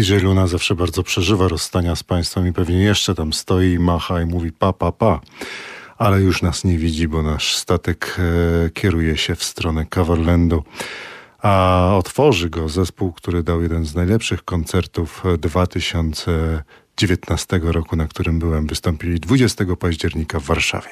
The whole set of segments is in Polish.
DJ Luna zawsze bardzo przeżywa rozstania z państwem i pewnie jeszcze tam stoi, macha i mówi pa, pa, pa. Ale już nas nie widzi, bo nasz statek e, kieruje się w stronę Coverlandu. A otworzy go zespół, który dał jeden z najlepszych koncertów 2019 roku, na którym byłem. Wystąpili 20 października w Warszawie.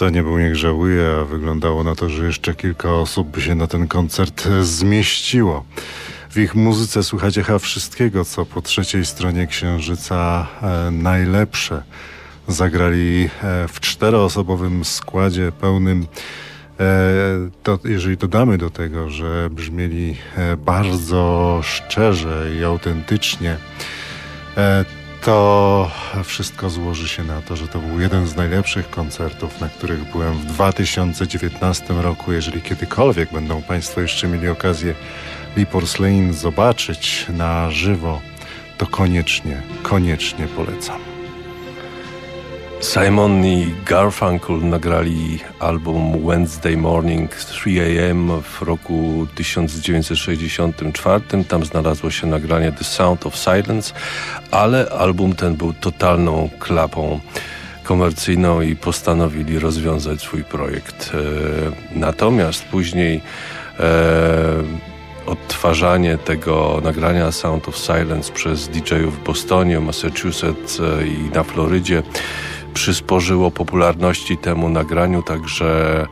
Kto nie był, niech żałuje, a wyglądało na to, że jeszcze kilka osób by się na ten koncert zmieściło. W ich muzyce słuchacie chyba wszystkiego, co po trzeciej stronie Księżyca e, najlepsze. Zagrali e, w czteroosobowym składzie pełnym. E, to, jeżeli dodamy do tego, że brzmieli e, bardzo szczerze i autentycznie, e, to wszystko złoży się na to, że to był jeden z najlepszych koncertów, na których byłem w 2019 roku. Jeżeli kiedykolwiek będą Państwo jeszcze mieli okazję Lee Porcelain zobaczyć na żywo, to koniecznie, koniecznie polecam. Simon i Garfunkel nagrali album Wednesday Morning 3 AM w roku 1964. Tam znalazło się nagranie The Sound of Silence, ale album ten był totalną klapą komercyjną i postanowili rozwiązać swój projekt. E, natomiast później e, odtwarzanie tego nagrania Sound of Silence przez DJ-ów w Bostonie, Massachusetts e, i na Florydzie przysporzyło popularności temu nagraniu, także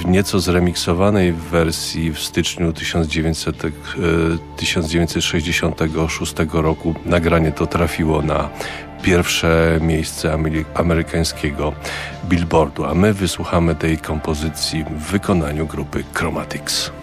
w nieco zremiksowanej wersji w styczniu 1900, 1966 e, roku nagranie to trafiło na pierwsze miejsce amerykańskiego billboardu, a my wysłuchamy tej kompozycji w wykonaniu grupy Chromatics.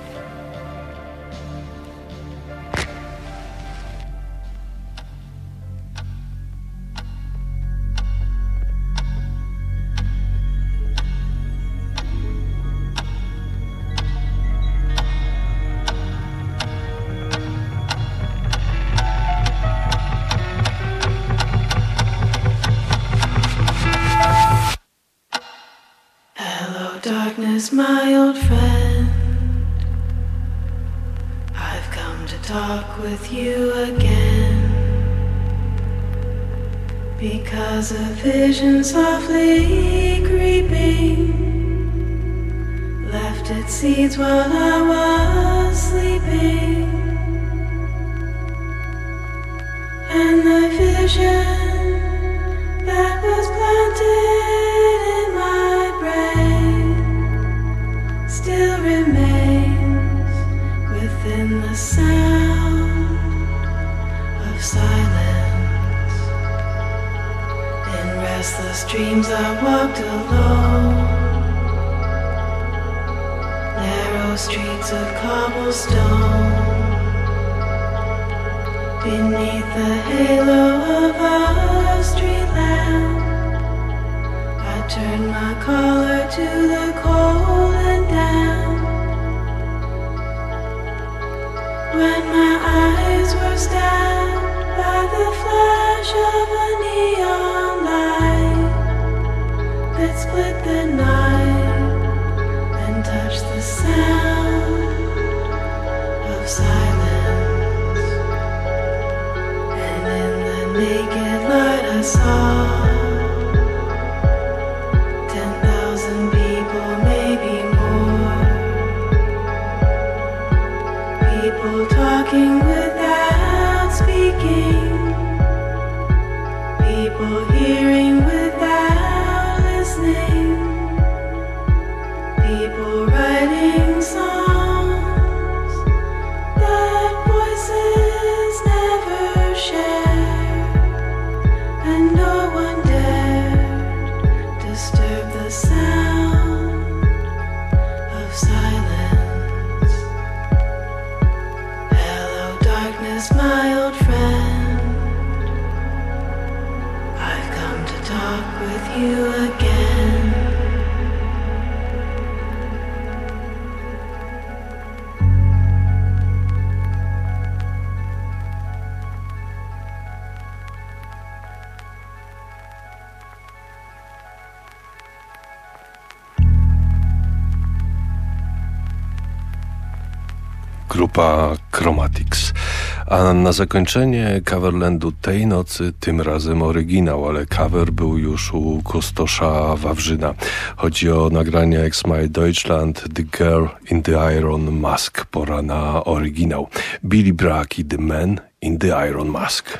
Na zakończenie coverlandu tej nocy, tym razem oryginał, ale cover był już u Kostosza Wawrzyna. Chodzi o nagranie Ex My Deutschland, The Girl in the Iron Mask. Pora na oryginał. Billy Bragg i The Man in the Iron Mask.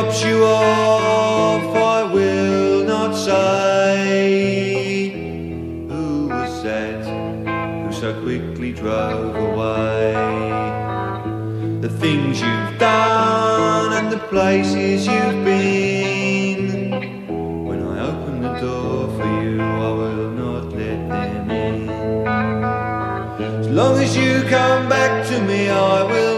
Drops you off, I will not say who was that who so quickly drove away. The things you've done and the places you've been. When I open the door for you, I will not let them in. As long as you come back to me, I will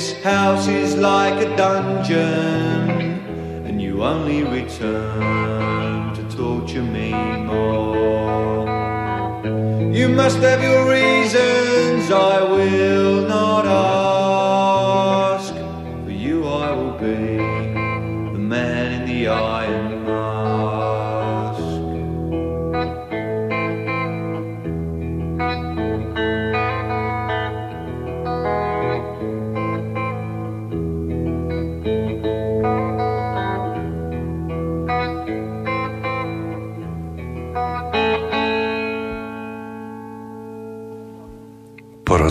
this house is like a dungeon, and you only return to torture me more. You must have your reasons, I will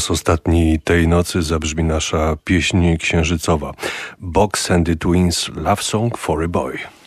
Podczas ostatniej tej nocy zabrzmi nasza pieśń księżycowa Box and the Twins Love Song for a Boy.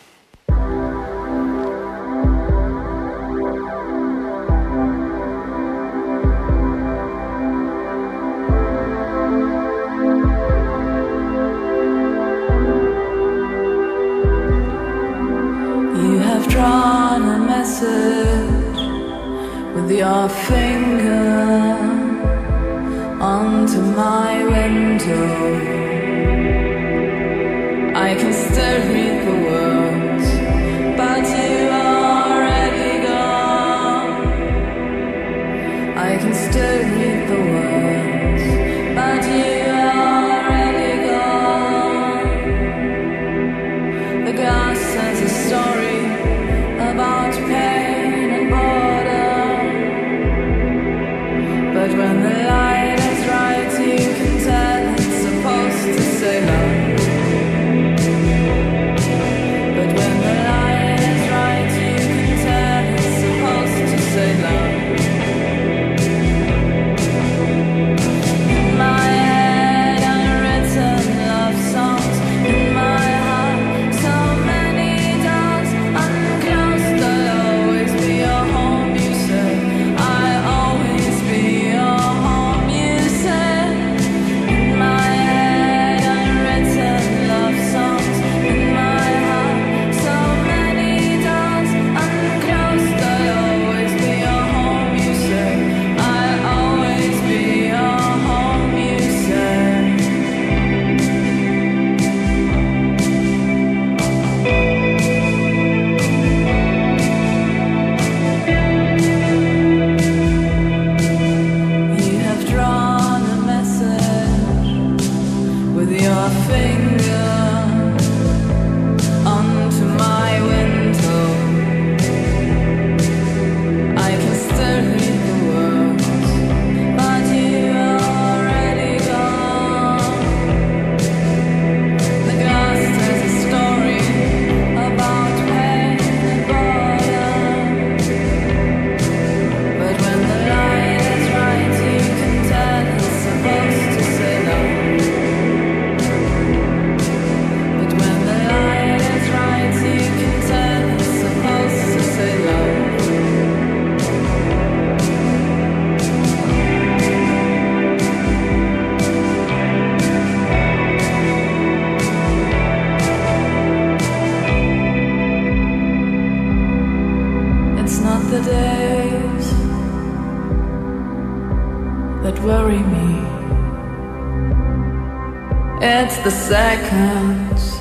It's the seconds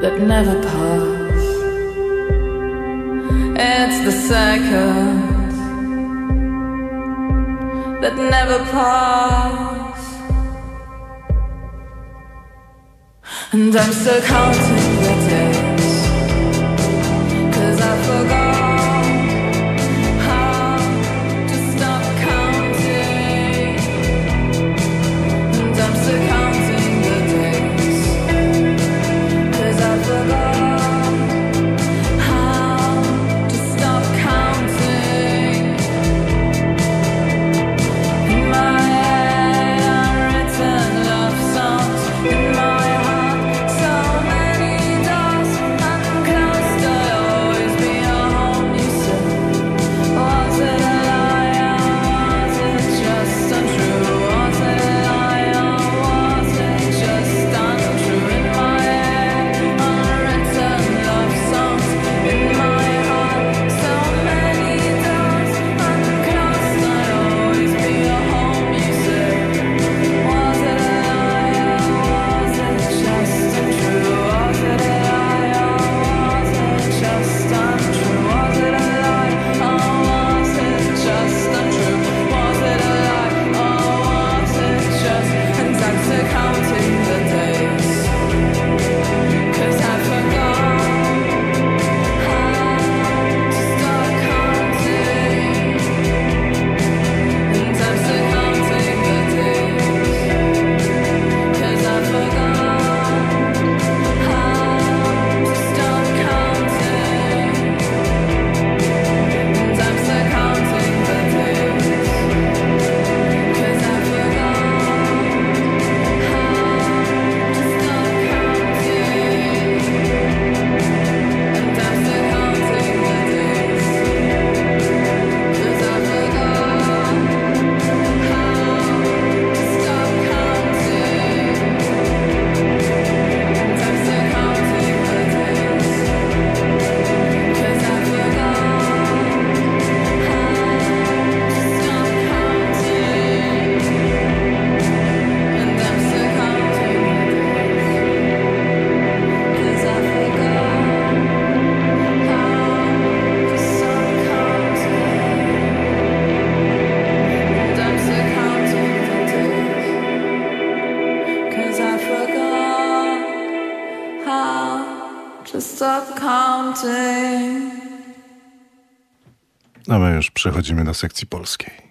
that never pass. It's the seconds that never pass. And I'm still counting the days. przechodzimy do sekcji polskiej.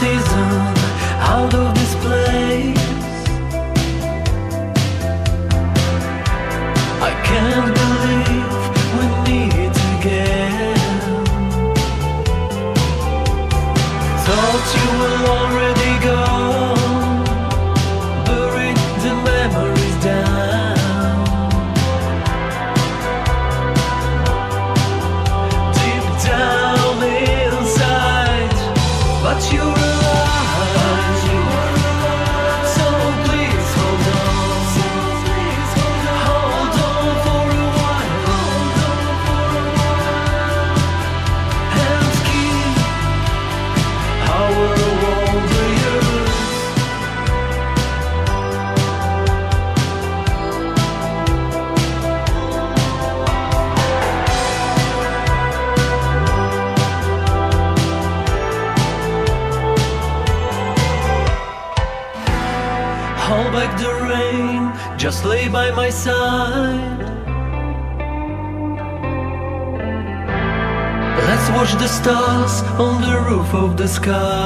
season, although the sky.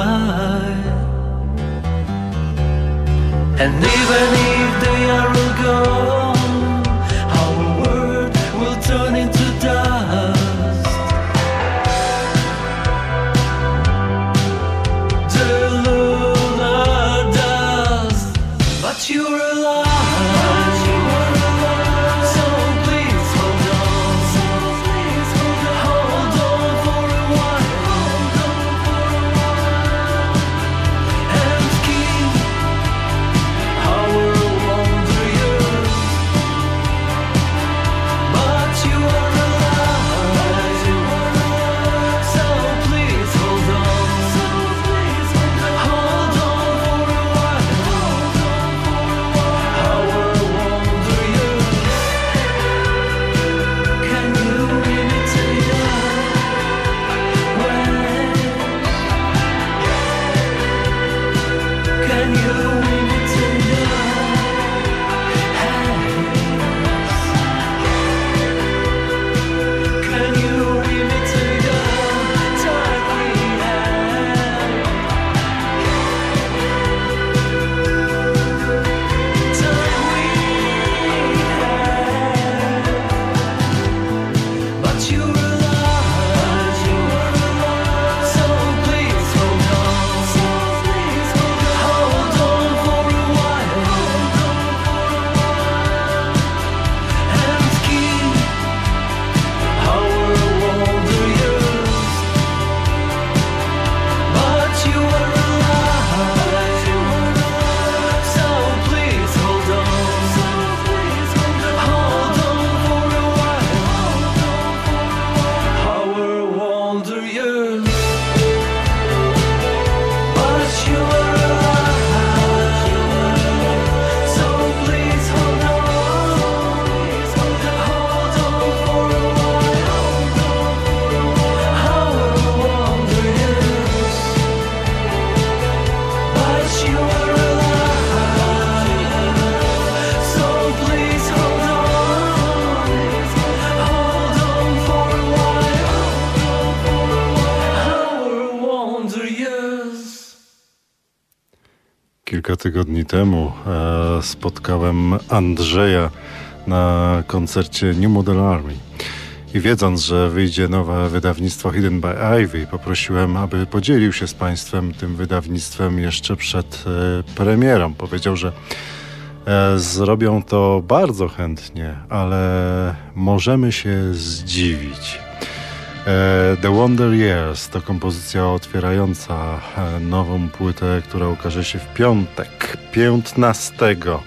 kilka tygodni temu e, spotkałem Andrzeja na koncercie New Model Army. I wiedząc, że wyjdzie nowe wydawnictwo Hidden by Ivy, poprosiłem, aby podzielił się z Państwem tym wydawnictwem jeszcze przed e, premierą. Powiedział, że e, zrobią to bardzo chętnie, ale możemy się zdziwić. The Wonder Years to kompozycja otwierająca e, nową płytę, która ukaże się w piątek, 15. E,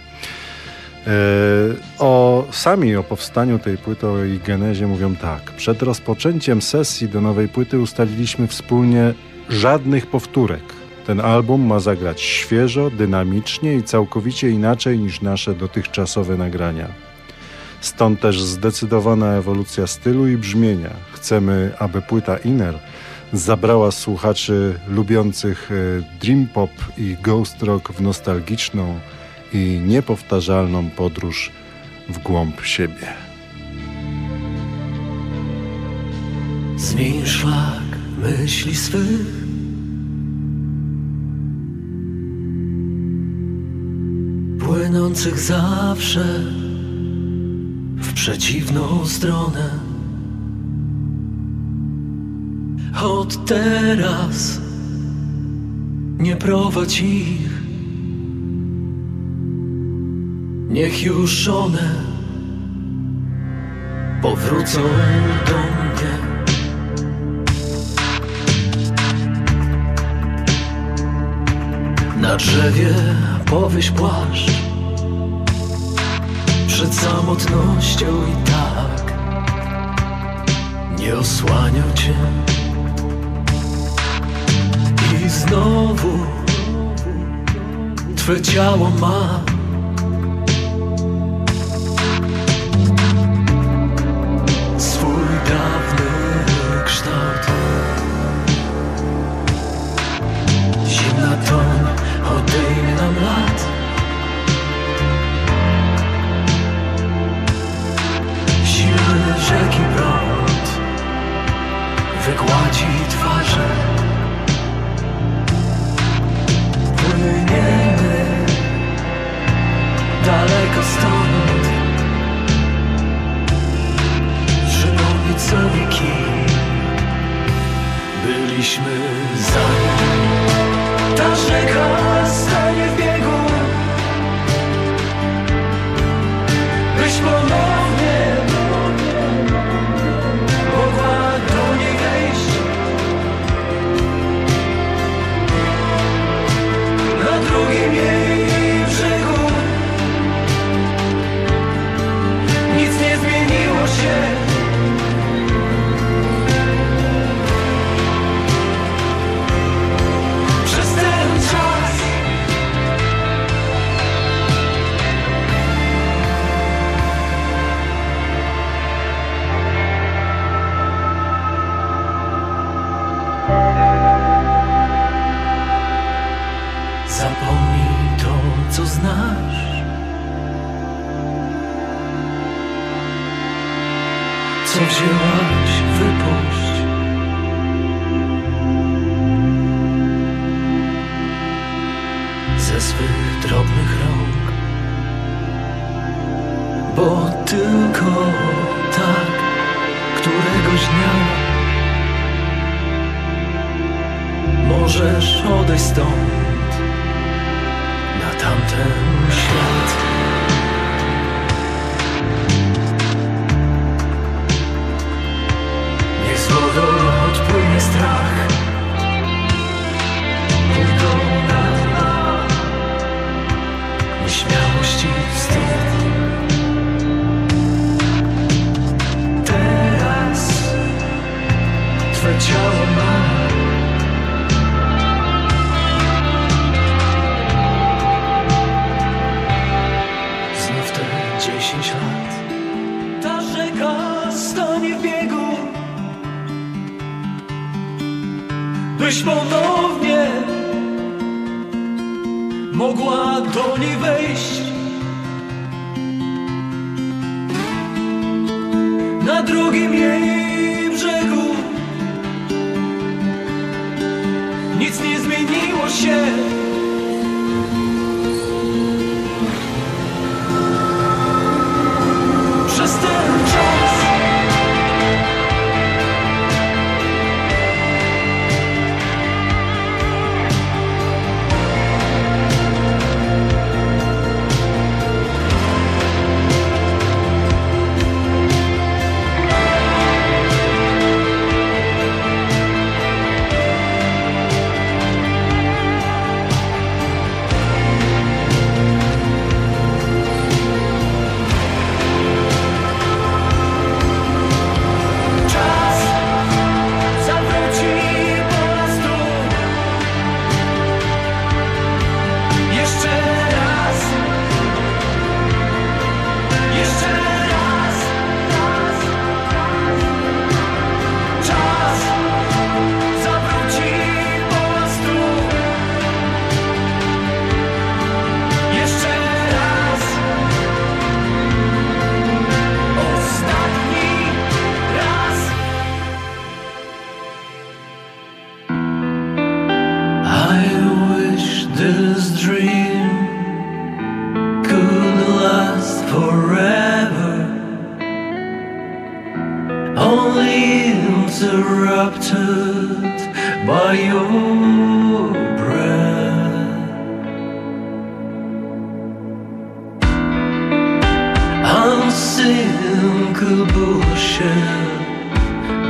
O sami o powstaniu tej płyty o jej genezie mówią tak. Przed rozpoczęciem sesji do nowej płyty ustaliliśmy wspólnie żadnych powtórek. Ten album ma zagrać świeżo, dynamicznie i całkowicie inaczej niż nasze dotychczasowe nagrania. Stąd też zdecydowana ewolucja stylu i brzmienia. Chcemy, aby płyta Inner zabrała słuchaczy lubiących e, dream pop i ghost rock w nostalgiczną i niepowtarzalną podróż w głąb siebie. Zmień szlak myśli swych Płynących zawsze w przeciwną stronę. Od teraz nie prowadź ich. Niech już one powrócą do mnie. Na drzewie powyś płaszcz Przed samotnością i tak Nie osłaniał cię. I znowu Twe ciało ma nic nie zmieniło się.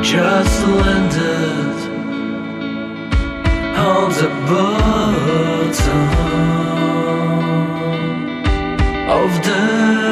Just landed on the bottom of the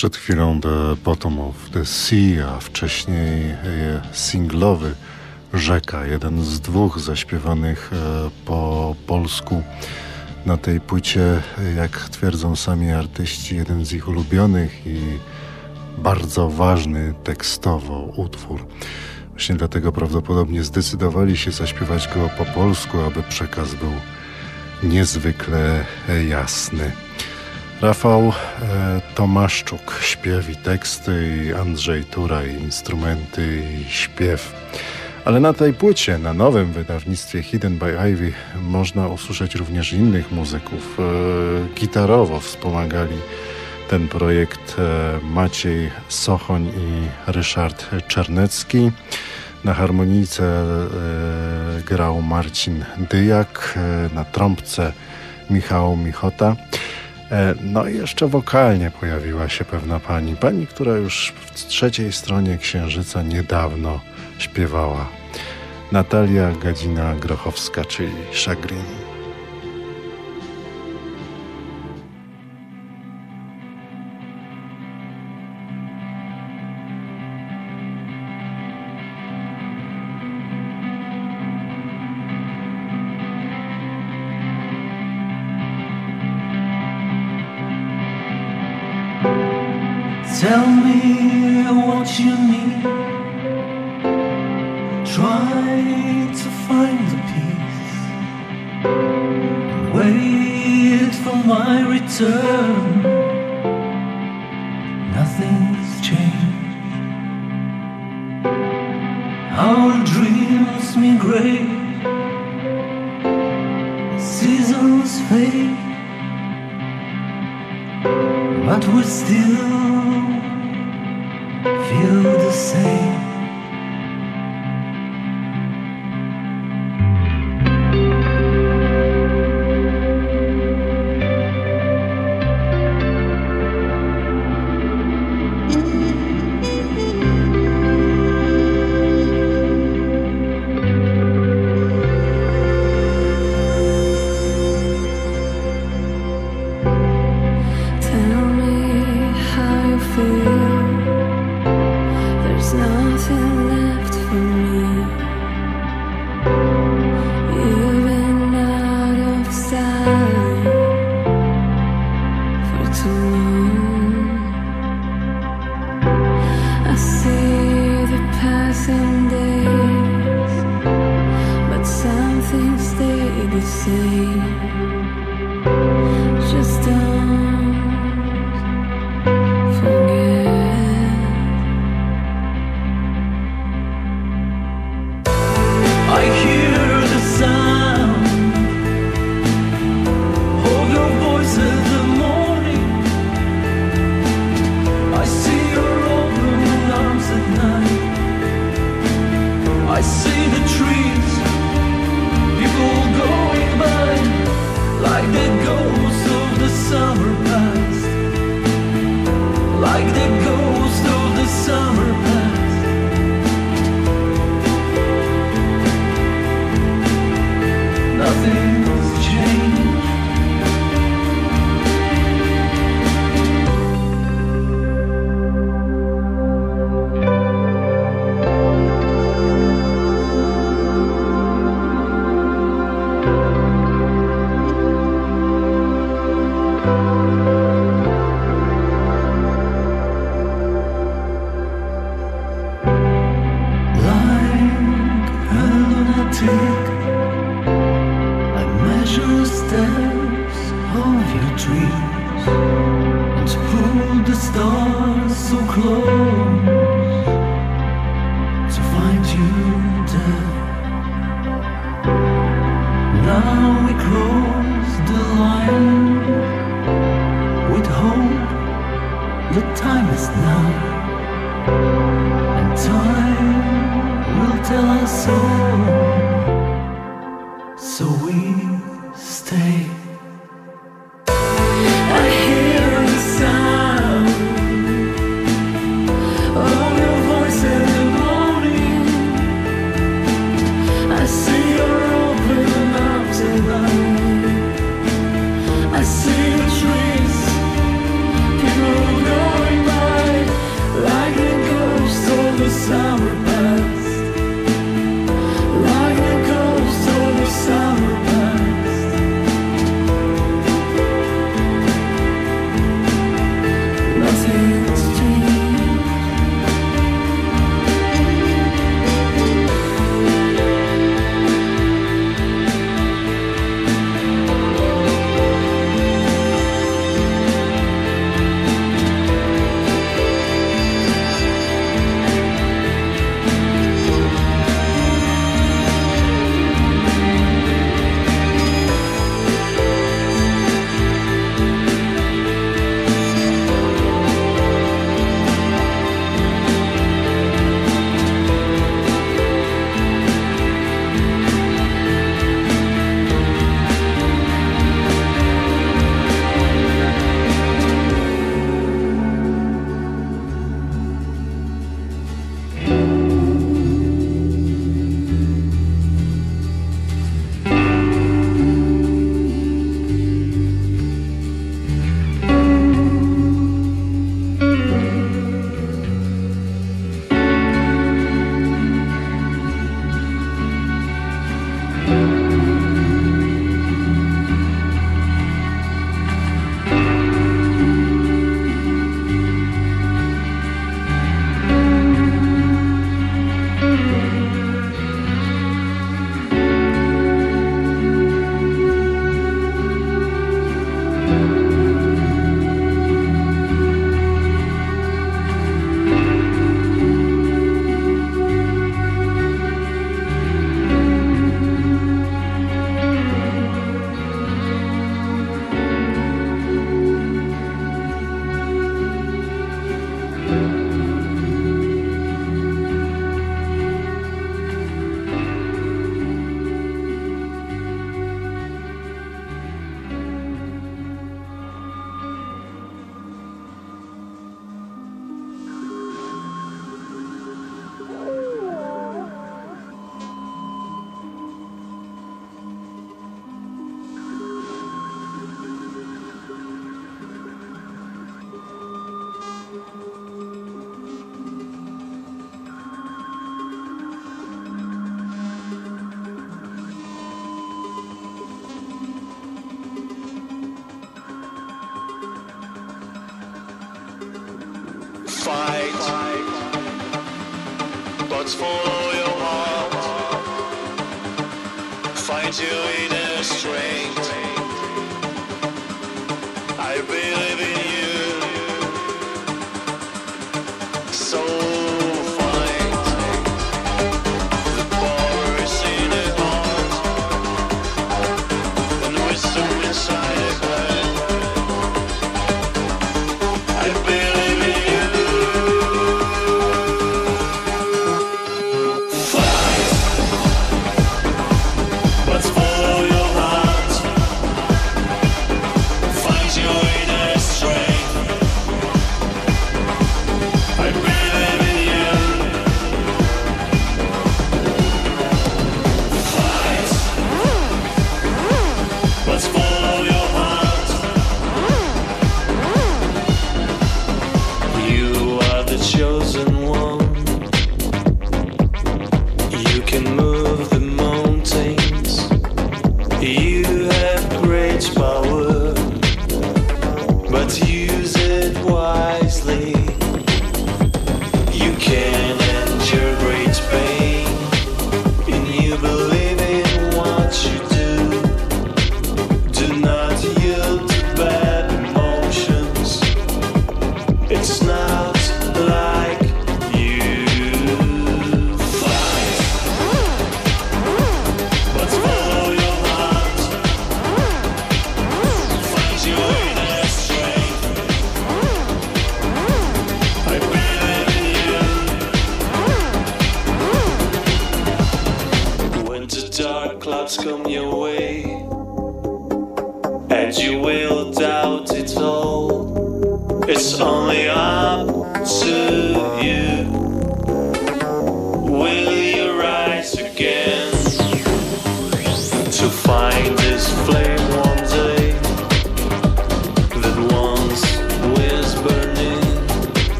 Przed chwilą The Bottom of the Sea, a wcześniej singlowy Rzeka, jeden z dwóch zaśpiewanych e, po polsku na tej płycie, jak twierdzą sami artyści, jeden z ich ulubionych i bardzo ważny tekstowo utwór. Właśnie dlatego prawdopodobnie zdecydowali się zaśpiewać go po polsku, aby przekaz był niezwykle jasny. Rafał e, Tomaszczuk, śpiew i teksty, Andrzej Turaj, instrumenty i śpiew. Ale na tej płycie, na nowym wydawnictwie Hidden by Ivy, można usłyszeć również innych muzyków. E, gitarowo wspomagali ten projekt e, Maciej Sochoń i Ryszard Czernecki. Na harmonijce e, grał Marcin Dyjak, e, na trąbce Michał Michota. E, No i jeszcze wokalnie pojawiła się pewna pani, pani, która już w trzeciej stronie Księżyca niedawno śpiewała. Natalia Gadzina-Grochowska, czyli Szagrin. Tell me what you need. Try to find the peace. Wait for my return.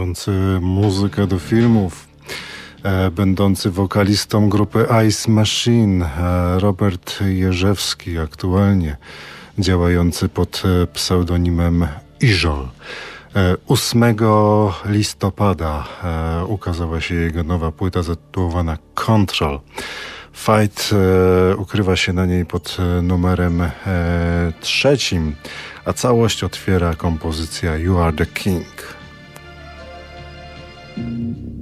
tworzący muzykę do filmów, e, będący wokalistą grupy Ice Machine, e, Robert Jerzewski, aktualnie działający pod e, pseudonimem Iżol. 8 listopada ukazała się jego nowa płyta zatytułowana Control. Fight ukrywa się na niej pod numerem trzecim, a całość otwiera kompozycja You Are the King. Thank you.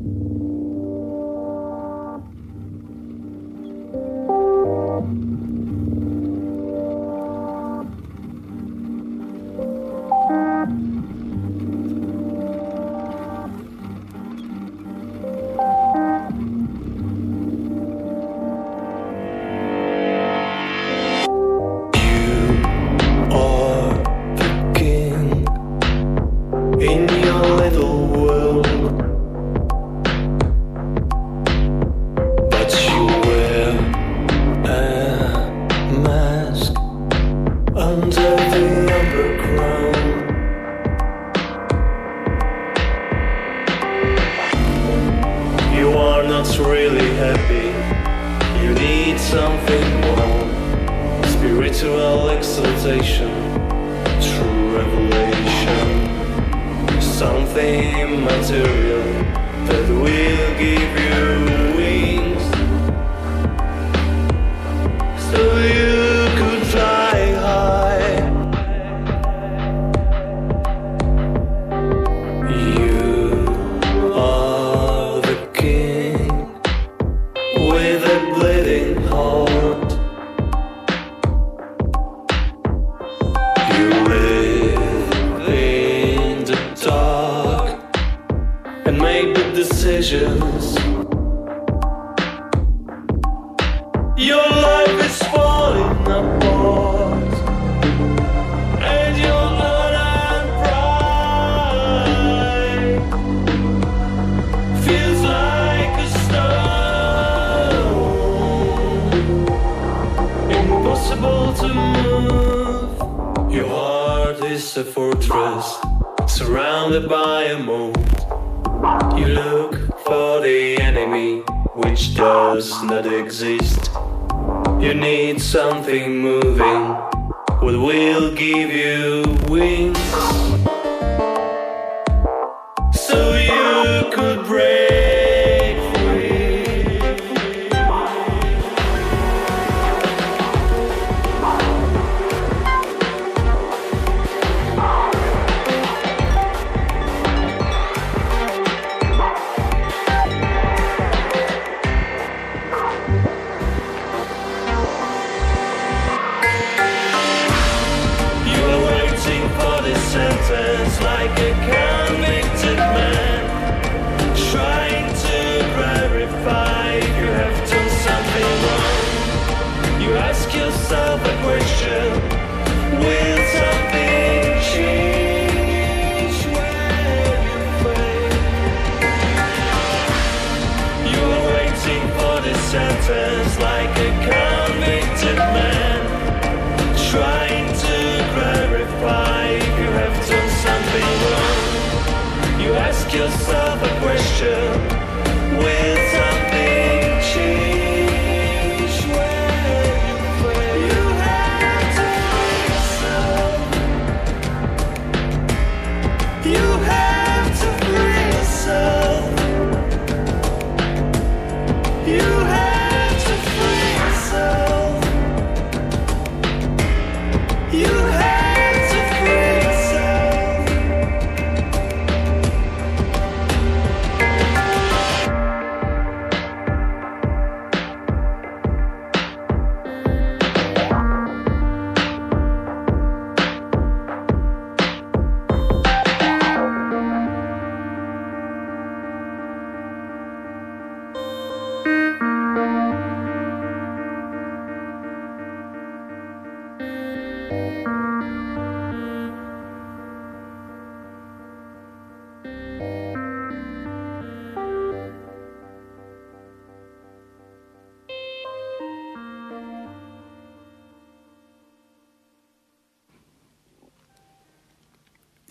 like a curse.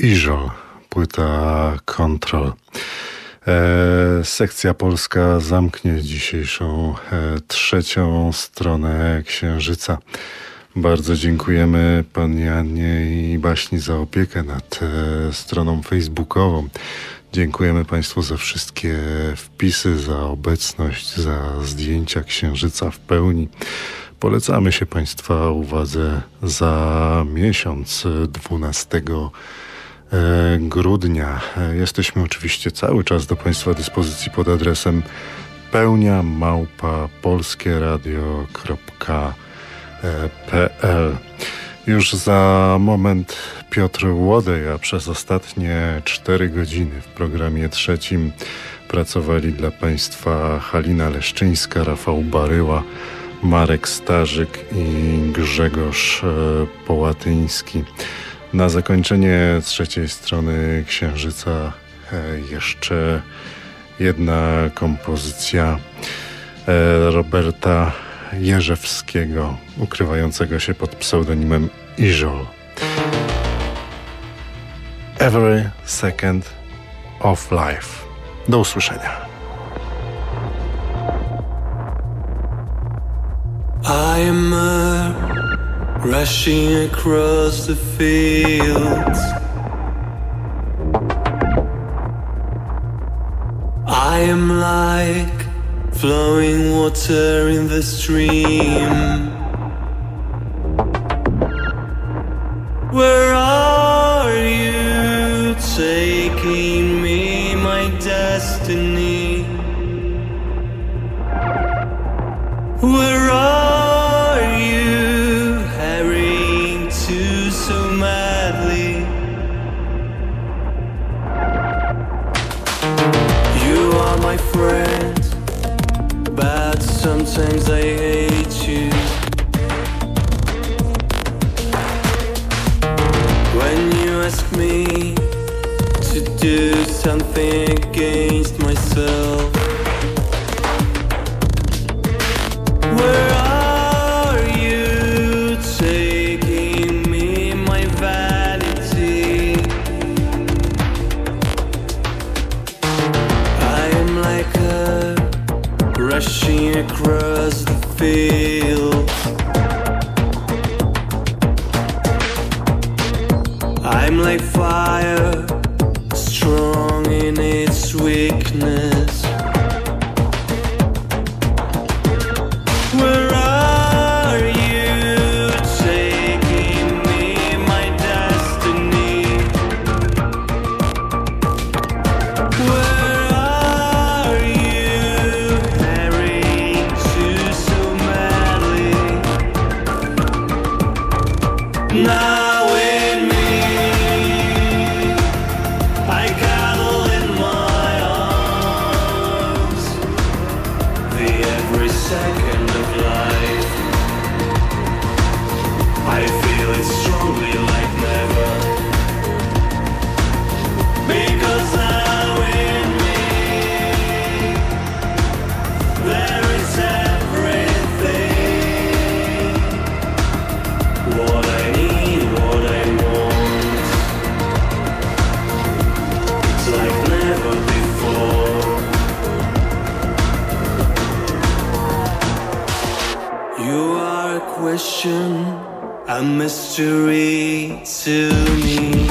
Visual, płyta Control. E, sekcja polska zamknie dzisiejszą e, trzecią stronę Księżyca. Bardzo dziękujemy pani Janie i Baśni za opiekę nad e, stroną facebookową. Dziękujemy Państwu za wszystkie wpisy, za obecność, za zdjęcia Księżyca w pełni. Polecamy się Państwa uwadze za miesiąc 12 grudnia. E, Jesteśmy oczywiście cały czas do Państwa dyspozycji pod adresem pełnia małpa polskieradio.pl Już za moment Piotr Łodej, a przez ostatnie cztery godziny w programie trzecim pracowali dla Państwa Halina Leszczyńska, Rafał Baryła, Marek Starzyk i Grzegorz e, Połatyński. Na zakończenie trzeciej strony Księżyca e, jeszcze jedna kompozycja e, Roberta Jerzewskiego, ukrywającego się pod pseudonimem Izol. Every Second of Life. Do usłyszenia. I am rushing across the fields. I am like flowing water in the stream. Where are you taking me, my destiny? Where are friend, but sometimes I are a question, a mystery to me.